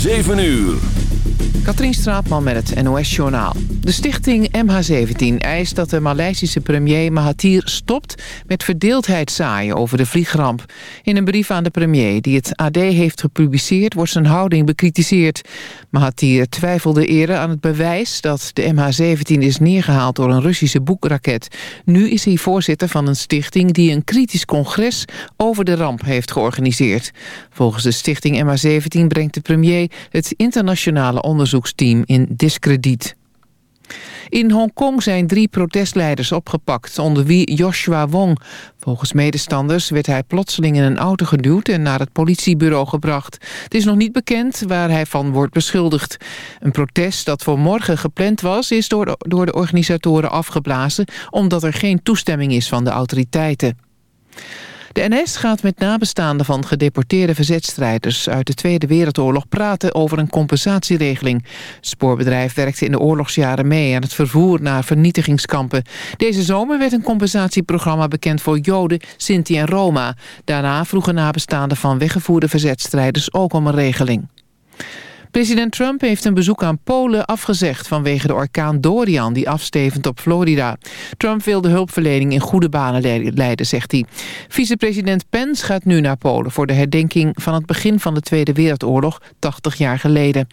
7 uur. Katrien Straatman met het NOS-journaal. De stichting MH17 eist dat de Maleisische premier Mahathir stopt... met verdeeldheid zaaien over de vliegramp. In een brief aan de premier die het AD heeft gepubliceerd... wordt zijn houding bekritiseerd. Mahathir twijfelde eerder aan het bewijs dat de MH17 is neergehaald... door een Russische boekraket. Nu is hij voorzitter van een stichting... die een kritisch congres over de ramp heeft georganiseerd. Volgens de stichting MH17 brengt de premier het internationale onderzoeksteam in diskrediet. In Hongkong zijn drie protestleiders opgepakt, onder wie Joshua Wong. Volgens medestanders werd hij plotseling in een auto geduwd en naar het politiebureau gebracht. Het is nog niet bekend waar hij van wordt beschuldigd. Een protest dat voor morgen gepland was, is door de organisatoren afgeblazen... omdat er geen toestemming is van de autoriteiten. De NS gaat met nabestaanden van gedeporteerde verzetstrijders uit de Tweede Wereldoorlog praten over een compensatieregeling. Spoorbedrijf werkte in de oorlogsjaren mee aan het vervoer naar vernietigingskampen. Deze zomer werd een compensatieprogramma bekend voor Joden, Sinti en Roma. Daarna vroegen nabestaanden van weggevoerde verzetstrijders ook om een regeling. President Trump heeft een bezoek aan Polen afgezegd vanwege de orkaan Dorian die afstevend op Florida. Trump wil de hulpverlening in goede banen leiden, zegt hij. Vicepresident Pence gaat nu naar Polen voor de herdenking van het begin van de Tweede Wereldoorlog 80 jaar geleden.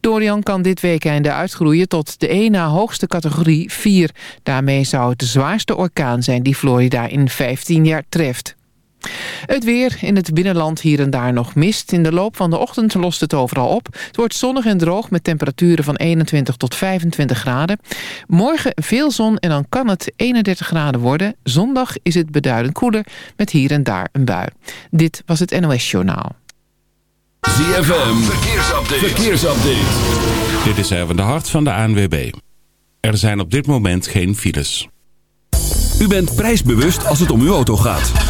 Dorian kan dit weekende uitgroeien tot de één na hoogste categorie 4. Daarmee zou het de zwaarste orkaan zijn die Florida in 15 jaar treft. Het weer in het binnenland hier en daar nog mist. In de loop van de ochtend lost het overal op. Het wordt zonnig en droog met temperaturen van 21 tot 25 graden. Morgen veel zon en dan kan het 31 graden worden. Zondag is het beduidend koeler met hier en daar een bui. Dit was het NOS Journaal. ZFM, verkeersupdate. verkeersupdate. Dit is even de hart van de ANWB. Er zijn op dit moment geen files. U bent prijsbewust als het om uw auto gaat.